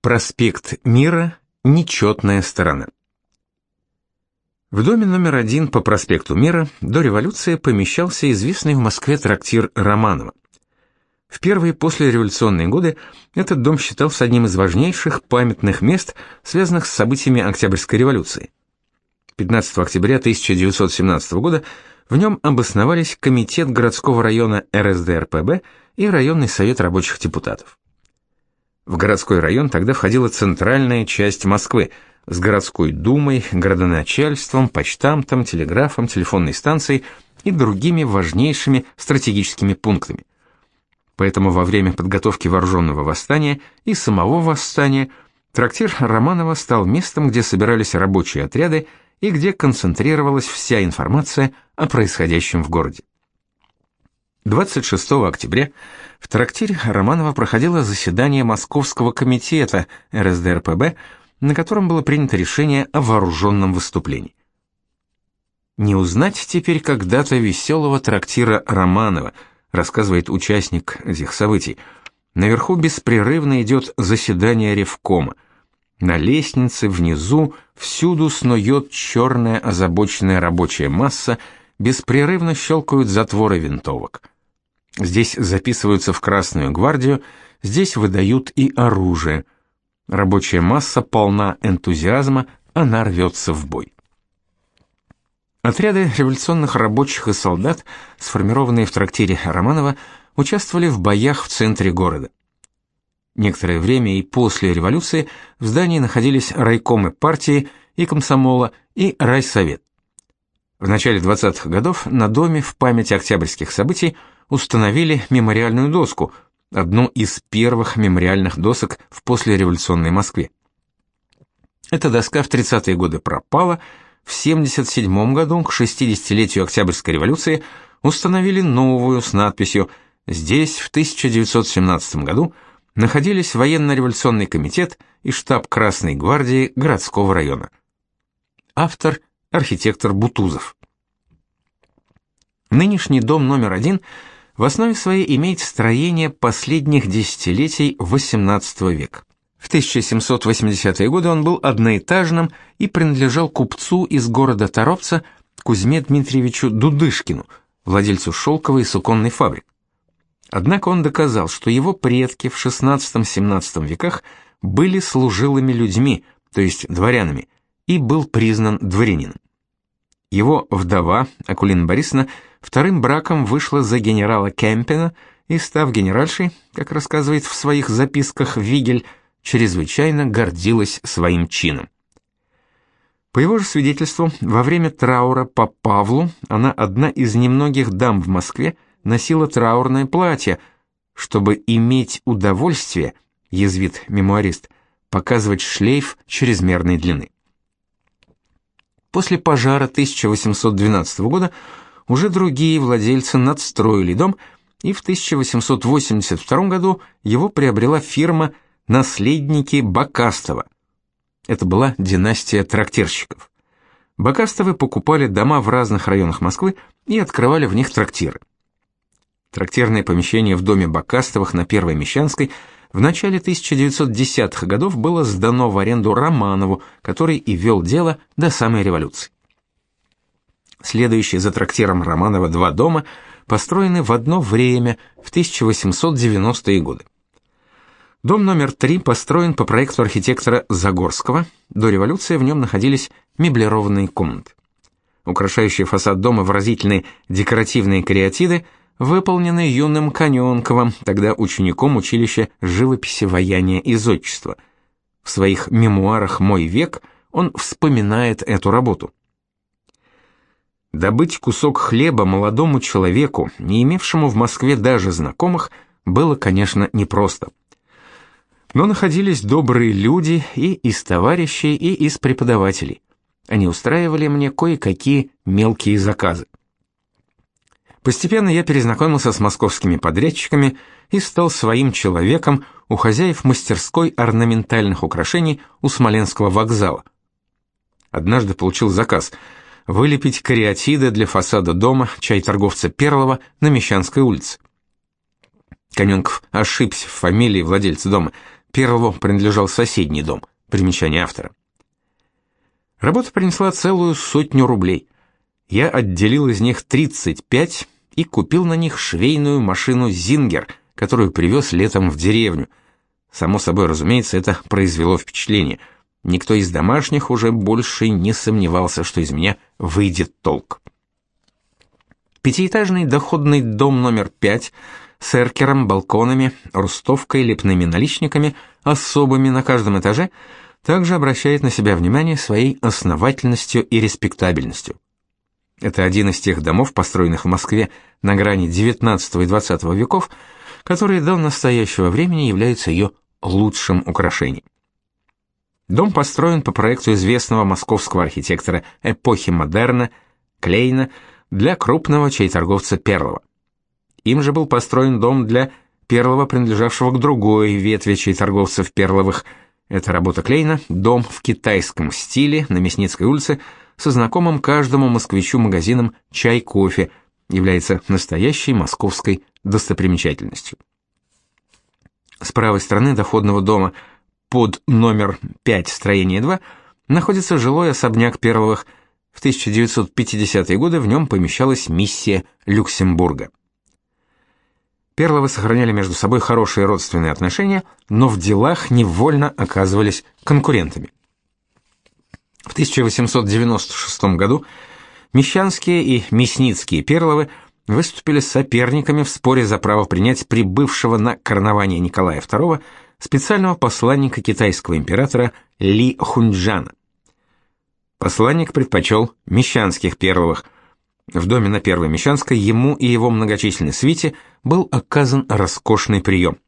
Проспект Мира. Нечетная сторона. В доме номер один по проспекту Мира до революции помещался известный в Москве трактир Романова. В первые послереволюционные годы этот дом считался одним из важнейших памятных мест, связанных с событиями Октябрьской революции. 15 октября 1917 года в нем обосновались Комитет городского района РСДРПб и Районный совет рабочих депутатов. В городской район тогда входила центральная часть Москвы с городской думой, городоначальством, почтамтом, телеграфом, телефонной станцией и другими важнейшими стратегическими пунктами. Поэтому во время подготовки вооруженного восстания и самого восстания трактир Романова стал местом, где собирались рабочие отряды и где концентрировалась вся информация о происходящем в городе. 26 октября в трактире Романова проходило заседание Московского комитета РСДРПб, на котором было принято решение о вооруженном выступлении. Не узнать теперь когда-то веселого трактира Романова, рассказывает участник этих событий. Наверху беспрерывно идет заседание Ревкома. На лестнице внизу всюду снует черная озабоченная рабочая масса, беспрерывно щелкают затворы винтовок. Здесь записываются в Красную гвардию, здесь выдают и оружие. Рабочая масса полна энтузиазма, она рвется в бой. Отряды революционных рабочих и солдат, сформированные в трактире Романова, участвовали в боях в центре города. Некоторое время и после революции в здании находились райкомы партии и комсомола и райсовет. В начале 20-х годов на доме в память октябрьских событий установили мемориальную доску, одну из первых мемориальных досок в послереволюционной Москве. Эта доска в 30-е годы пропала, в 77 году, к 60-летию Октябрьской революции, установили новую с надписью «Здесь в 1917 году находились военно-революционный комитет и штаб Красной гвардии городского района». Автор – архитектор Бутузов. Нынешний дом номер один – в основе своей имеет строение последних десятилетий XVIII века. В 1780-е годы он был одноэтажным и принадлежал купцу из города Торопца Кузьме Дмитриевичу Дудышкину, владельцу шелковой и суконной фабрик. Однако он доказал, что его предки в XVI-XVII веках были служилыми людьми, то есть дворянами, и был признан дворянином. Его вдова, Акулина Борисовна, вторым браком вышла за генерала Кемпина и, став генеральшей, как рассказывает в своих записках Вигель, чрезвычайно гордилась своим чином. По его же свидетельству, во время траура по Павлу она одна из немногих дам в Москве носила траурное платье, чтобы иметь удовольствие, язвит мемуарист, показывать шлейф чрезмерной длины. После пожара 1812 года уже другие владельцы надстроили дом, и в 1882 году его приобрела фирма «Наследники Бакастова». Это была династия трактирщиков. Бакастовы покупали дома в разных районах Москвы и открывали в них трактиры. Трактирное помещение в доме Бакастовых на Первой Мещанской – в начале 1910-х годов было сдано в аренду Романову, который и вел дело до самой революции. Следующие за трактиром Романова два дома построены в одно время, в 1890-е годы. Дом номер три построен по проекту архитектора Загорского. До революции в нем находились меблированные комнаты. Украшающие фасад дома выразительные декоративные кариатиды – выполненный юным Канёнковым, тогда учеником училища живописи, ваяния и зодчества. В своих мемуарах «Мой век» он вспоминает эту работу. Добыть кусок хлеба молодому человеку, не имевшему в Москве даже знакомых, было, конечно, непросто. Но находились добрые люди и из товарищей, и из преподавателей. Они устраивали мне кое-какие мелкие заказы. Постепенно я перезнакомился с московскими подрядчиками и стал своим человеком у хозяев мастерской орнаментальных украшений у Смоленского вокзала. Однажды получил заказ вылепить кариатиды для фасада дома чай торговца Перлова на Мещанской улице. Коненков ошибся в фамилии владельца дома, Первому принадлежал соседний дом. Примечание автора. Работа принесла целую сотню рублей. Я отделил из них 35 и купил на них швейную машину «Зингер», которую привез летом в деревню. Само собой, разумеется, это произвело впечатление. Никто из домашних уже больше не сомневался, что из меня выйдет толк. Пятиэтажный доходный дом номер 5 с эркером, балконами, рустовкой, лепными наличниками, особыми на каждом этаже, также обращает на себя внимание своей основательностью и респектабельностью. Это один из тех домов, построенных в Москве на грани XIX и XX веков, которые до настоящего времени являются ее лучшим украшением. Дом построен по проекту известного московского архитектора эпохи модерна Клейна для крупного чайторговца Перлова. Им же был построен дом для первого принадлежавшего к другой ветви чайторговцев Перловых. Это работа Клейна, дом в китайском стиле на Мясницкой улице со знакомым каждому москвичу магазином «Чай-кофе», является настоящей московской достопримечательностью. С правой стороны доходного дома под номер 5 строение 2 находится жилой особняк Перловых – в 1950-е годы в нем помещалась миссия Люксембурга. Перловы сохраняли между собой хорошие родственные отношения, но в делах невольно оказывались конкурентами. В 1896 году Мещанские и Мясницкие Перловы выступили соперниками в споре за право принять прибывшего на коронование Николая II специального посланника китайского императора Ли Хунджана. Посланник предпочел Мещанских Первых. В доме на Первой Мещанской ему и его многочисленной свите был оказан роскошный прием.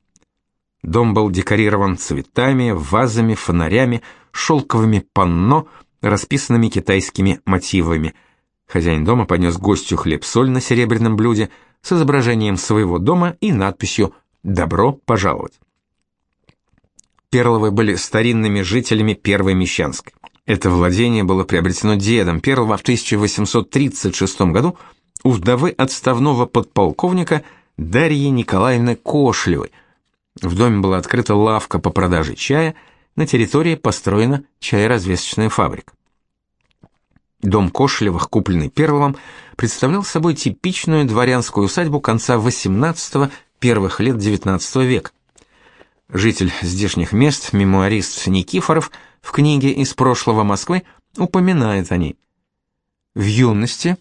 Дом был декорирован цветами, вазами, фонарями, шелковыми панно, расписанными китайскими мотивами. Хозяин дома поднес гостю хлеб-соль на серебряном блюде с изображением своего дома и надписью «Добро пожаловать». Перловы были старинными жителями Первой Мещанской. Это владение было приобретено дедом первого в 1836 году у вдовы отставного подполковника Дарьи Николаевны Кошлевой. В доме была открыта лавка по продаже чая, на территории построена чайразвесочная фабрика. Дом Кошлевых, купленный Первым, представлял собой типичную дворянскую усадьбу конца XVIII – первых лет XIX века. Житель здешних мест, мемуарист Никифоров – в книге «Из прошлого Москвы» упоминает о ней. В юности,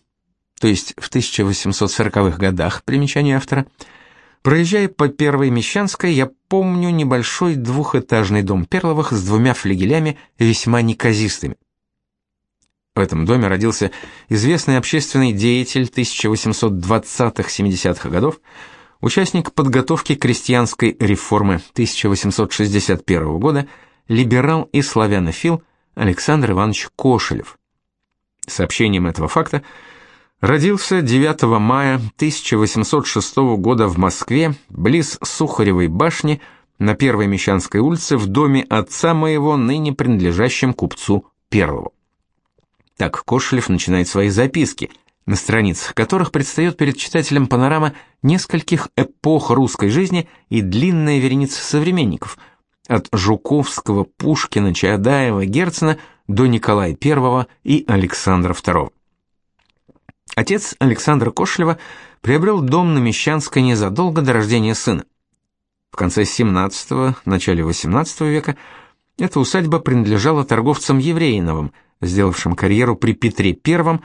то есть в 1840-х годах, примечание автора, проезжая по Первой Мещанской, я помню небольшой двухэтажный дом Перловых с двумя флигелями, весьма неказистыми. В этом доме родился известный общественный деятель 1820-70-х годов, участник подготовки крестьянской реформы 1861 года либерал и славянофил Александр Иванович Кошелев. Сообщением этого факта родился 9 мая 1806 года в Москве, близ Сухаревой башни, на Первой Мещанской улице, в доме отца моего, ныне принадлежащем купцу Первого. Так Кошелев начинает свои записки, на страницах которых предстает перед читателем панорама нескольких эпох русской жизни и длинная вереница современников – от Жуковского, Пушкина, Чаадаева, Герцена до Николая I и Александра II. Отец Александра Кошлева приобрел дом на Мещанской незадолго до рождения сына. В конце XVII – начале XVIII века эта усадьба принадлежала торговцам Еврейновым, сделавшим карьеру при Петре I.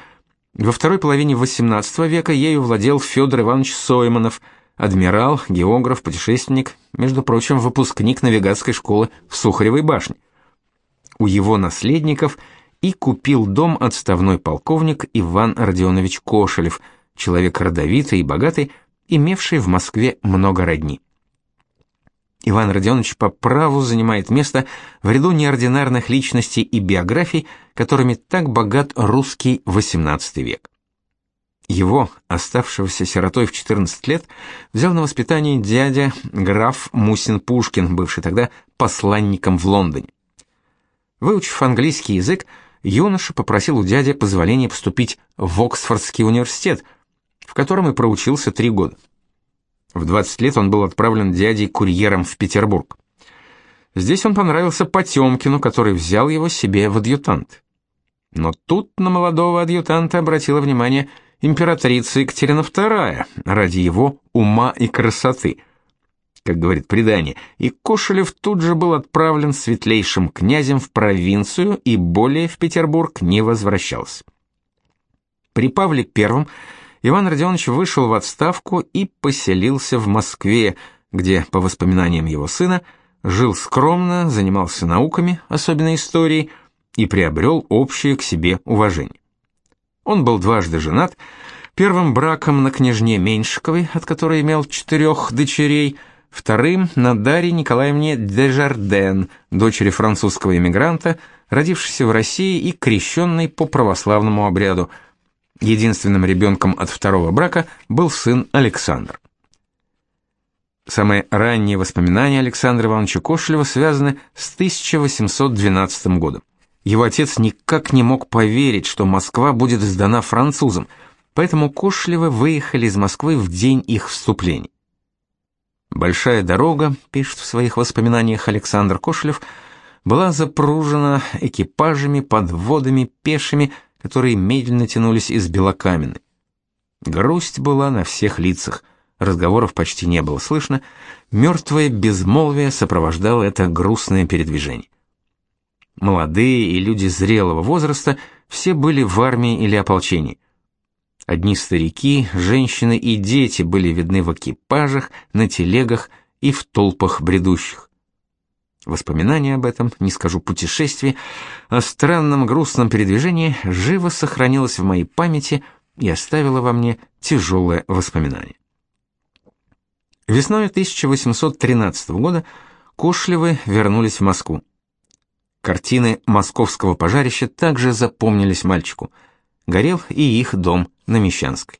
Во второй половине XVIII века ею владел Федор Иванович Сойманов – адмирал, географ, путешественник, между прочим, выпускник навигатской школы в Сухаревой башне. У его наследников и купил дом отставной полковник Иван Родионович Кошелев, человек родовитый и богатый, имевший в Москве много родни. Иван Родионович по праву занимает место в ряду неординарных личностей и биографий, которыми так богат русский XVIII век. Его, оставшегося сиротой в 14 лет, взял на воспитание дядя граф Мусин-Пушкин, бывший тогда посланником в Лондоне. Выучив английский язык, юноша попросил у дяди позволения поступить в Оксфордский университет, в котором и проучился три года. В 20 лет он был отправлен дядей курьером в Петербург. Здесь он понравился Потемкину, который взял его себе в адъютант. Но тут на молодого адъютанта обратила внимание императрица Екатерина II ради его ума и красоты, как говорит предание, и Кошелев тут же был отправлен светлейшим князем в провинцию и более в Петербург не возвращался. При Павле I Иван Родионович вышел в отставку и поселился в Москве, где, по воспоминаниям его сына, жил скромно, занимался науками, особенно историей, и приобрел общее к себе уважение. Он был дважды женат, первым браком на княжне Меньшиковой, от которой имел четырех дочерей, вторым на Дарье Николаевне Дежарден, дочери французского эмигранта, родившейся в России и крещенной по православному обряду. Единственным ребенком от второго брака был сын Александр. Самые ранние воспоминания Александра Ивановича Кошелева связаны с 1812 годом. Его отец никак не мог поверить, что Москва будет сдана французам, поэтому Кошелевы выехали из Москвы в день их вступления. Большая дорога, пишет в своих воспоминаниях Александр Кошелев, была запружена экипажами, подводами, пешими, которые медленно тянулись из Белокаменной. Грусть была на всех лицах, разговоров почти не было слышно, мертвое безмолвие сопровождало это грустное передвижение. Молодые и люди зрелого возраста все были в армии или ополчении. Одни старики, женщины и дети были видны в экипажах, на телегах и в толпах бредущих. Воспоминания об этом, не скажу путешествии, о странном грустном передвижении живо сохранилось в моей памяти и оставило во мне тяжелое воспоминание. Весной 1813 года Кошлевы вернулись в Москву. Картины московского пожарища также запомнились мальчику. Горел и их дом на Мещанской.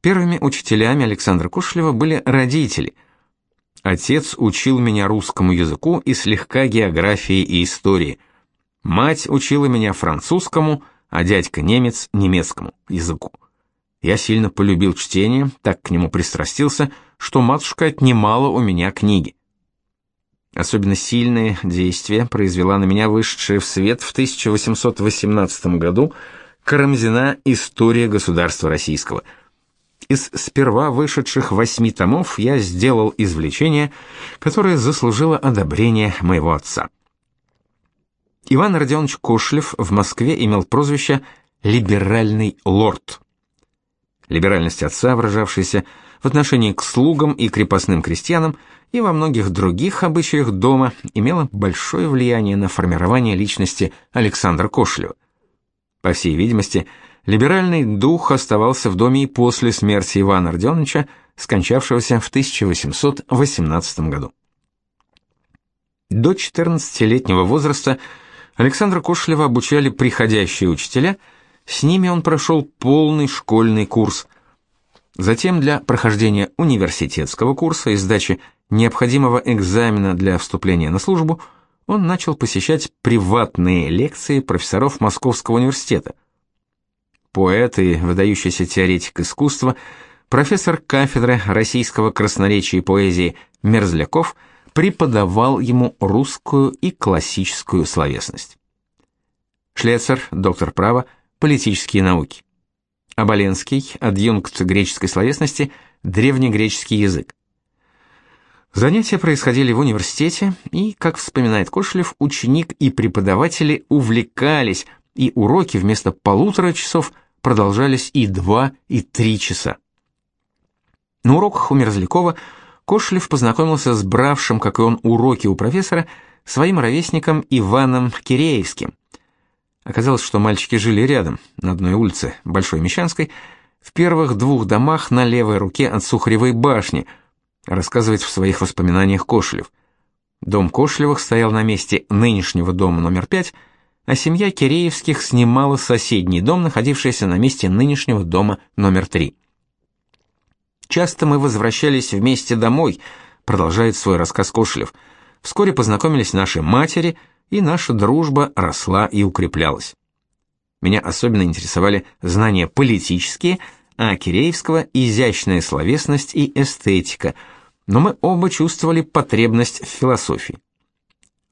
Первыми учителями Александра Кушлева были родители. Отец учил меня русскому языку и слегка географии и истории. Мать учила меня французскому, а дядька немец немецкому языку. Я сильно полюбил чтение, так к нему пристрастился, что матушка отнимала у меня книги. Особенно сильное действие произвела на меня вышедшая в свет в 1818 году Карамзина «История государства российского». Из сперва вышедших восьми томов я сделал извлечение, которое заслужило одобрение моего отца. Иван Родионович Кошлев в Москве имел прозвище «либеральный лорд». Либеральность отца, выражавшаяся в отношении к слугам и крепостным крестьянам, и во многих других обычаях дома имела большое влияние на формирование личности Александра Кошлева. По всей видимости, либеральный дух оставался в доме и после смерти Ивана Родионовича, скончавшегося в 1818 году. До 14-летнего возраста Александра Кошлева обучали приходящие учителя, с ними он прошел полный школьный курс. Затем для прохождения университетского курса и сдачи необходимого экзамена для вступления на службу, он начал посещать приватные лекции профессоров Московского университета. Поэт и выдающийся теоретик искусства, профессор кафедры российского красноречия и поэзии Мерзляков преподавал ему русскую и классическую словесность. Шлецер, доктор права, политические науки. Оболенский, адъюнкт греческой словесности, древнегреческий язык. Занятия происходили в университете, и, как вспоминает Кошелев, ученик и преподаватели увлекались, и уроки вместо полутора часов продолжались и два, и три часа. На уроках у Мерзлякова Кошелев познакомился с бравшим, как и он, уроки у профессора, своим ровесником Иваном Киреевским. Оказалось, что мальчики жили рядом, на одной улице, Большой Мещанской, в первых двух домах на левой руке от Сухаревой башни – рассказывает в своих воспоминаниях Кошелев. Дом Кошелевых стоял на месте нынешнего дома номер 5, а семья Киреевских снимала соседний дом, находившийся на месте нынешнего дома номер 3. Часто мы возвращались вместе домой, продолжает свой рассказ Кошелев. Вскоре познакомились наши матери, и наша дружба росла и укреплялась. Меня особенно интересовали знания политические, а Киреевского изящная словесность и эстетика – но мы оба чувствовали потребность в философии.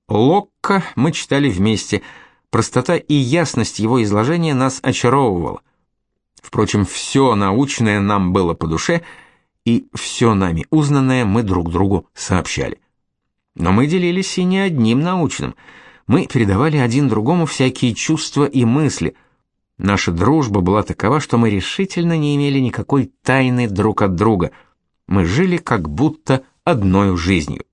Локка мы читали вместе, простота и ясность его изложения нас очаровывала. Впрочем, все научное нам было по душе, и все нами узнанное мы друг другу сообщали. Но мы делились и не одним научным. Мы передавали один другому всякие чувства и мысли. Наша дружба была такова, что мы решительно не имели никакой тайны друг от друга. Мы жили как будто одной жизнью.